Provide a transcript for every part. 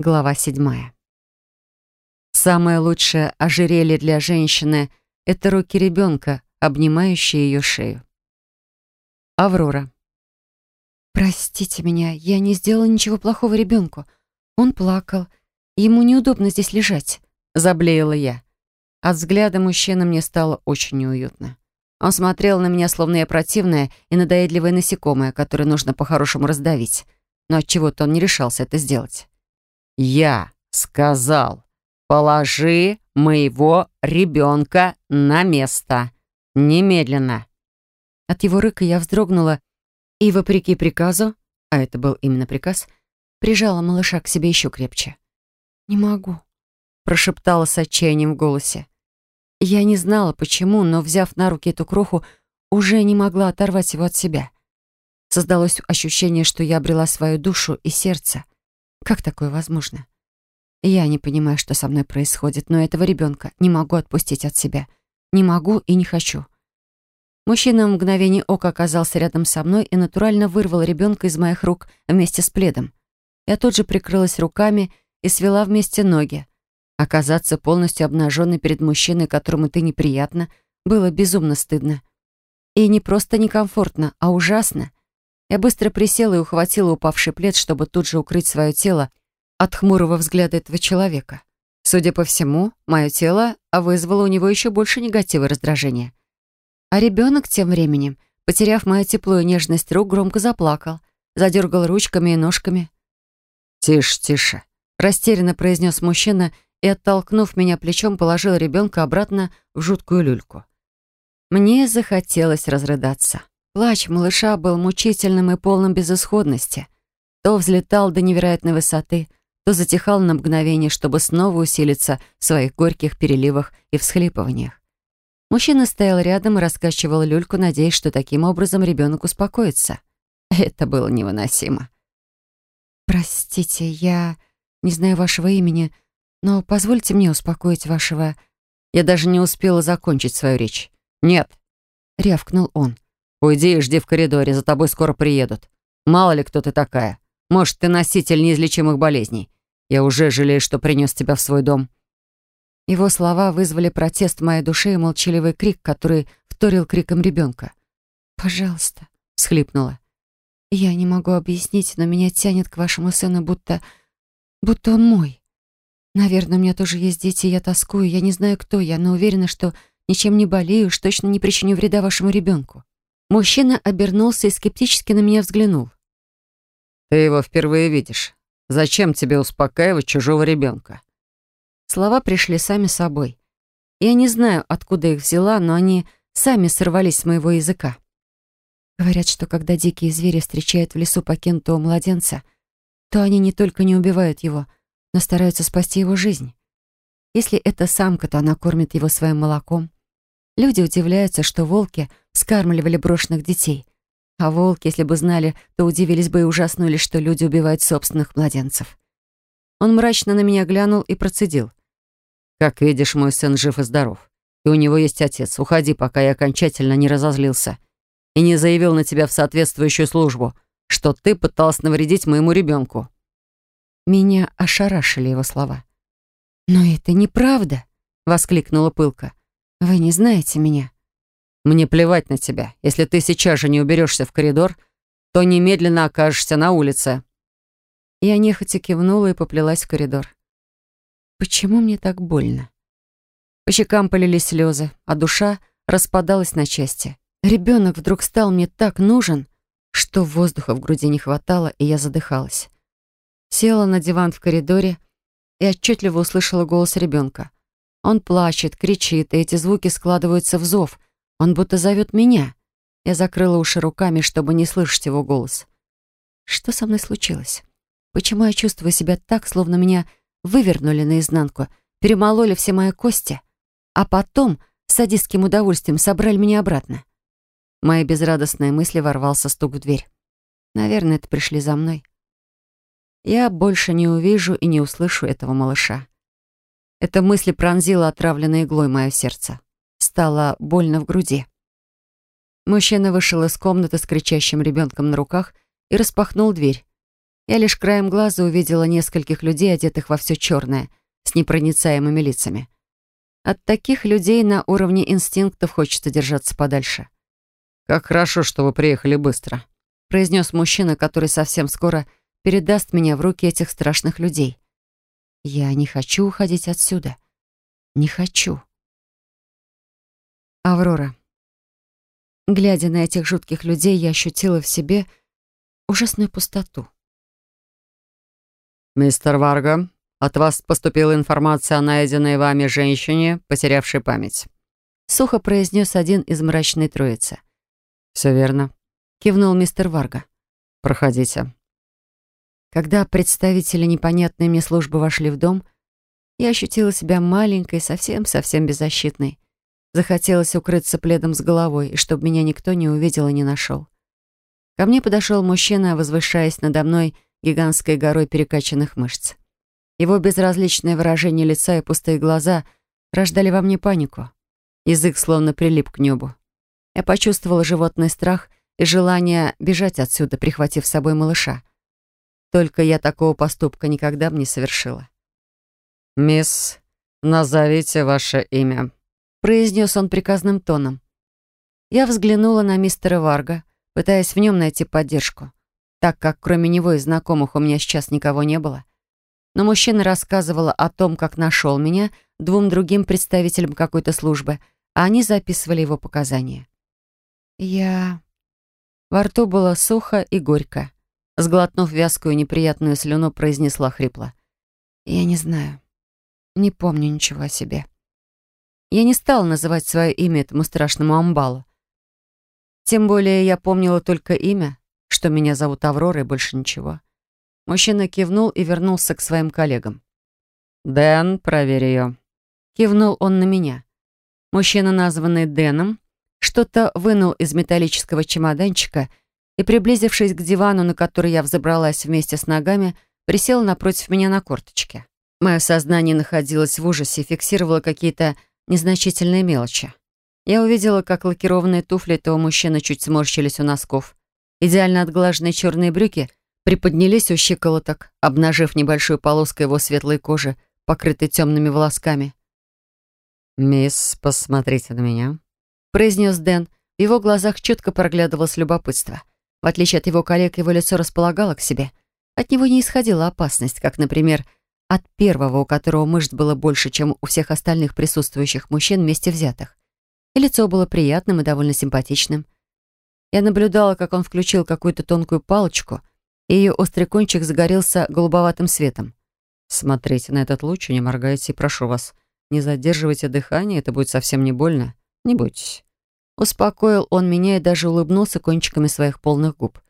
Глава седьмая. Самое лучшее ожерелье для женщины — это руки ребенка, обнимающие ее шею. Аврора. «Простите меня, я не сделала ничего плохого ребенку. Он плакал. Ему неудобно здесь лежать», — заблеяла я. От взгляда мужчины мне стало очень неуютно. Он смотрел на меня, словно я противная и надоедливое насекомое, которое нужно по-хорошему раздавить. Но от чего то он не решался это сделать. «Я сказал, положи моего ребенка на место. Немедленно». От его рыка я вздрогнула и, вопреки приказу, а это был именно приказ, прижала малыша к себе еще крепче. «Не могу», — прошептала с отчаянием в голосе. Я не знала, почему, но, взяв на руки эту кроху, уже не могла оторвать его от себя. Создалось ощущение, что я обрела свою душу и сердце. Как такое возможно? Я не понимаю, что со мной происходит, но этого ребенка не могу отпустить от себя. Не могу и не хочу. Мужчина в мгновение ока оказался рядом со мной и натурально вырвал ребенка из моих рук вместе с пледом. Я тут же прикрылась руками и свела вместе ноги. Оказаться полностью обнаженной перед мужчиной, которому ты неприятно, было безумно стыдно. И не просто некомфортно, а ужасно. Я быстро присела и ухватила упавший плед, чтобы тут же укрыть свое тело от хмурого взгляда этого человека. Судя по всему, мое тело вызвало у него еще больше негатива и раздражения. А ребенок тем временем, потеряв мое тепло нежность рук, громко заплакал, задергал ручками и ножками. «Тише, тише», — растерянно произнес мужчина и, оттолкнув меня плечом, положил ребенка обратно в жуткую люльку. Мне захотелось разрыдаться. Плач малыша был мучительным и полным безысходности. То взлетал до невероятной высоты, то затихал на мгновение, чтобы снова усилиться в своих горьких переливах и всхлипываниях. Мужчина стоял рядом и раскачивал люльку, надеясь, что таким образом ребенок успокоится. Это было невыносимо. «Простите, я не знаю вашего имени, но позвольте мне успокоить вашего...» Я даже не успела закончить свою речь. «Нет», — рявкнул он. Уйди и жди в коридоре, за тобой скоро приедут. Мало ли кто ты такая. Может, ты носитель неизлечимых болезней. Я уже жалею, что принес тебя в свой дом». Его слова вызвали протест в моей душе и молчаливый крик, который вторил криком ребенка. «Пожалуйста», — схлипнула. «Я не могу объяснить, но меня тянет к вашему сыну, будто... будто он мой. Наверное, у меня тоже есть дети, я тоскую. Я не знаю, кто я, но уверена, что ничем не болею, уж точно не причиню вреда вашему ребенку. Мужчина обернулся и скептически на меня взглянул. «Ты его впервые видишь. Зачем тебе успокаивать чужого ребенка?» Слова пришли сами собой. Я не знаю, откуда их взяла, но они сами сорвались с моего языка. Говорят, что когда дикие звери встречают в лесу покинутого младенца, то они не только не убивают его, но стараются спасти его жизнь. Если это самка, то она кормит его своим молоком. Люди удивляются, что волки — скармливали брошенных детей. А волки, если бы знали, то удивились бы и ужаснулись, что люди убивают собственных младенцев. Он мрачно на меня глянул и процедил. «Как видишь, мой сын жив и здоров. И у него есть отец. Уходи, пока я окончательно не разозлился. И не заявил на тебя в соответствующую службу, что ты пыталась навредить моему ребенку». Меня ошарашили его слова. «Но это неправда!» — воскликнула пылка. «Вы не знаете меня. Мне плевать на тебя. Если ты сейчас же не уберешься в коридор, то немедленно окажешься на улице». Я нехотя кивнула и поплелась в коридор. Почему мне так больно? По щекам полились слезы, а душа распадалась на части. Ребенок вдруг стал мне так нужен, что воздуха в груди не хватало, и я задыхалась. Села на диван в коридоре и отчетливо услышала голос ребенка. Он плачет, кричит, и эти звуки складываются в зов, он будто зовет меня. Я закрыла уши руками, чтобы не слышать его голос. Что со мной случилось? Почему я чувствую себя так, словно меня вывернули наизнанку, перемололи все мои кости, а потом с садистским удовольствием собрали меня обратно? мои безрадостные мысли ворвался стук в дверь. Наверное, это пришли за мной. Я больше не увижу и не услышу этого малыша. Эта мысль пронзила отравленной иглой мое сердце стало больно в груди. Мужчина вышел из комнаты с кричащим ребенком на руках и распахнул дверь. Я лишь краем глаза увидела нескольких людей, одетых во все черное, с непроницаемыми лицами. От таких людей на уровне инстинктов хочется держаться подальше. «Как хорошо, что вы приехали быстро», — произнес мужчина, который совсем скоро передаст меня в руки этих страшных людей. Я не хочу уходить отсюда. Не хочу. Аврора. Глядя на этих жутких людей, я ощутила в себе ужасную пустоту. «Мистер Варга, от вас поступила информация о найденной вами женщине, потерявшей память». Сухо произнес один из мрачной троицы. «Все верно», — кивнул мистер Варга. «Проходите». Когда представители непонятной мне службы вошли в дом, я ощутила себя маленькой, совсем-совсем беззащитной. Захотелось укрыться пледом с головой, и чтобы меня никто не увидел и не нашел. Ко мне подошел мужчина, возвышаясь надо мной гигантской горой перекачанных мышц. Его безразличное выражение лица и пустые глаза рождали во мне панику. Язык словно прилип к небу. Я почувствовала животный страх и желание бежать отсюда, прихватив с собой малыша. Только я такого поступка никогда бы не совершила. «Мисс, назовите ваше имя», — произнес он приказным тоном. Я взглянула на мистера Варга, пытаясь в нем найти поддержку, так как кроме него и знакомых у меня сейчас никого не было. Но мужчина рассказывал о том, как нашел меня двум другим представителям какой-то службы, а они записывали его показания. Я... Во рту было сухо и горько. Сглотнув вязкую неприятную слюну, произнесла хрипло. «Я не знаю. Не помню ничего о себе». Я не стала называть свое имя этому страшному амбалу. Тем более я помнила только имя, что меня зовут Аврора и больше ничего. Мужчина кивнул и вернулся к своим коллегам. «Дэн, проверь ее». Кивнул он на меня. Мужчина, названный Дэном, что-то вынул из металлического чемоданчика — и, приблизившись к дивану, на который я взобралась вместе с ногами, присел напротив меня на корточке. Мое сознание находилось в ужасе и фиксировало какие-то незначительные мелочи. Я увидела, как лакированные туфли этого мужчины чуть сморщились у носков. Идеально отглаженные черные брюки приподнялись у щиколоток, обнажив небольшую полоску его светлой кожи, покрытой темными волосками. «Мисс, посмотрите на меня», — произнес Дэн. В его глазах четко проглядывалось любопытство — в отличие от его коллег, его лицо располагало к себе. От него не исходила опасность, как, например, от первого, у которого мышц было больше, чем у всех остальных присутствующих мужчин вместе взятых. И лицо было приятным и довольно симпатичным. Я наблюдала, как он включил какую-то тонкую палочку, и ее острый кончик загорелся голубоватым светом. «Смотрите на этот луч и не моргайте, прошу вас. Не задерживайте дыхание, это будет совсем не больно. Не бойтесь». Успокоил он меня и даже улыбнулся кончиками своих полных губ.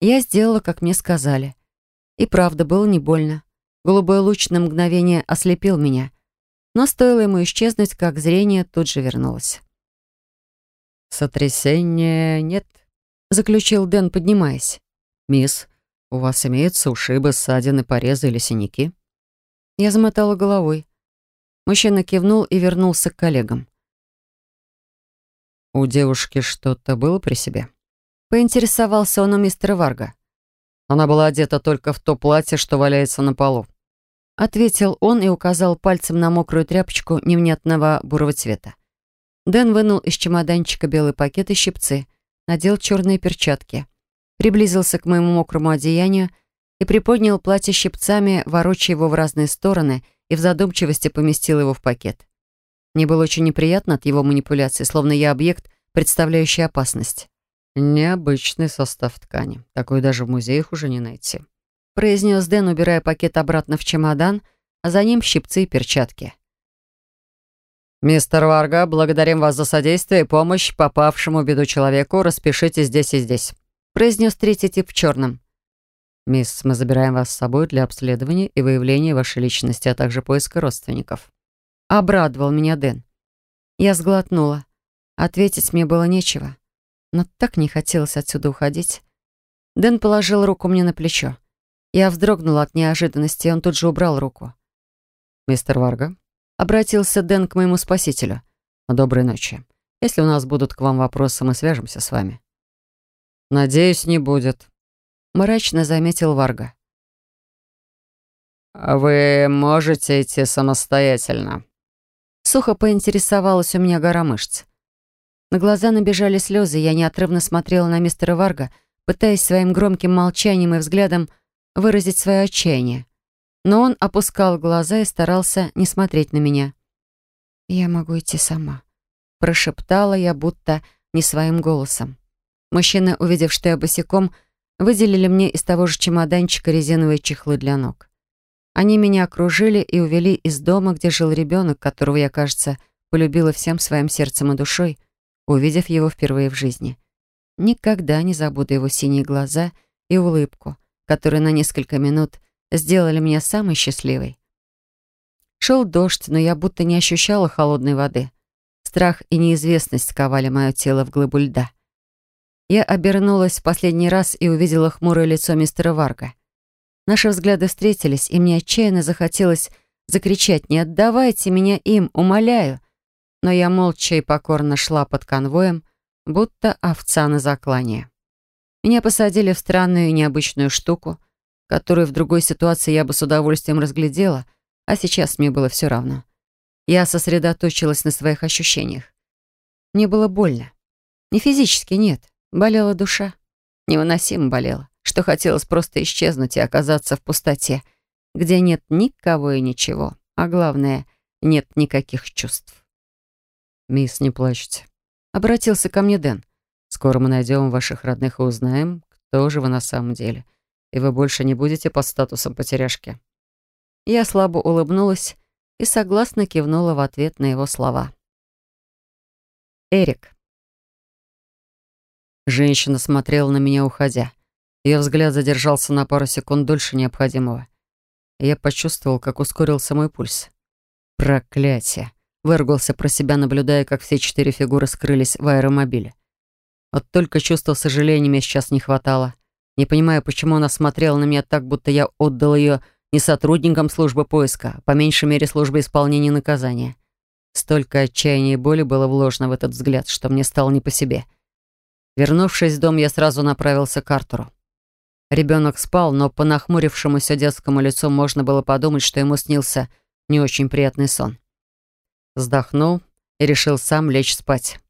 Я сделала, как мне сказали. И правда, было не больно. Голубой луч на мгновение ослепил меня. Но стоило ему исчезнуть, как зрение тут же вернулось. «Сотрясения нет», — заключил Дэн, поднимаясь. «Мисс, у вас имеются ушибы, ссадины, порезы или синяки?» Я замотала головой. Мужчина кивнул и вернулся к коллегам. «У девушки что-то было при себе?» Поинтересовался он у мистера Варга. «Она была одета только в то платье, что валяется на полу». Ответил он и указал пальцем на мокрую тряпочку невнятного бурого цвета. Дэн вынул из чемоданчика белый пакет и щипцы, надел черные перчатки, приблизился к моему мокрому одеянию и приподнял платье щипцами, ворочая его в разные стороны и в задумчивости поместил его в пакет. Мне было очень неприятно от его манипуляций, словно я объект, представляющий опасность. «Необычный состав ткани. Такой даже в музеях уже не найти», произнес Дэн, убирая пакет обратно в чемодан, а за ним щипцы и перчатки. «Мистер Варга, благодарим вас за содействие и помощь попавшему в беду человеку. Распишитесь здесь и здесь», произнес третий тип в черном. «Мисс, мы забираем вас с собой для обследования и выявления вашей личности, а также поиска родственников». Обрадовал меня Дэн. Я сглотнула. Ответить мне было нечего. Но так не хотелось отсюда уходить. Дэн положил руку мне на плечо. Я вздрогнула от неожиданности, и он тут же убрал руку. «Мистер Варга?» Обратился Дэн к моему спасителю. «Доброй ночи. Если у нас будут к вам вопросы, мы свяжемся с вами». «Надеюсь, не будет», мрачно заметил Варга. «Вы можете идти самостоятельно?» Сухо поинтересовалась у меня гора мышц. На глаза набежали слезы, я неотрывно смотрела на мистера Варга, пытаясь своим громким молчанием и взглядом выразить свое отчаяние. Но он опускал глаза и старался не смотреть на меня. «Я могу идти сама», — прошептала я, будто не своим голосом. Мужчины, увидев, что я босиком, выделили мне из того же чемоданчика резиновые чехлы для ног. Они меня окружили и увели из дома, где жил ребенок, которого я, кажется, полюбила всем своим сердцем и душой, увидев его впервые в жизни. Никогда не забуду его синие глаза и улыбку, которые на несколько минут сделали меня самой счастливой. Шел дождь, но я будто не ощущала холодной воды. Страх и неизвестность сковали мое тело в глыбу льда. Я обернулась в последний раз и увидела хмурое лицо мистера Варга. Наши взгляды встретились, и мне отчаянно захотелось закричать «Не отдавайте меня им, умоляю!» Но я молча и покорно шла под конвоем, будто овца на заклане. Меня посадили в странную и необычную штуку, которую в другой ситуации я бы с удовольствием разглядела, а сейчас мне было все равно. Я сосредоточилась на своих ощущениях. Мне было больно. Не физически, нет. Болела душа. Невыносимо болела что хотелось просто исчезнуть и оказаться в пустоте, где нет никого и ничего, а главное, нет никаких чувств. «Мисс, не плачьте», — обратился ко мне Дэн. «Скоро мы найдем ваших родных и узнаем, кто же вы на самом деле, и вы больше не будете под статусом потеряшки». Я слабо улыбнулась и согласно кивнула в ответ на его слова. Эрик. Женщина смотрела на меня, уходя. Ее взгляд задержался на пару секунд дольше необходимого. Я почувствовал, как ускорился мой пульс. Проклятие! Выругался про себя, наблюдая, как все четыре фигуры скрылись в аэромобиле. Вот только чувства сожаления мне сейчас не хватало. Не понимаю, почему она смотрела на меня так, будто я отдал ее не сотрудникам службы поиска, а по меньшей мере службы исполнения наказания. Столько отчаяния и боли было вложено в этот взгляд, что мне стало не по себе. Вернувшись в дом, я сразу направился к Артуру. Ребенок спал, но по нахмурившемуся детскому лицу можно было подумать, что ему снился не очень приятный сон. Вздохнул и решил сам лечь спать.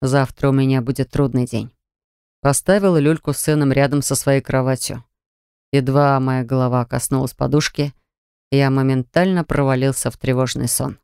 Завтра у меня будет трудный день. Поставил люльку с сыном рядом со своей кроватью. Едва моя голова коснулась подушки, я моментально провалился в тревожный сон.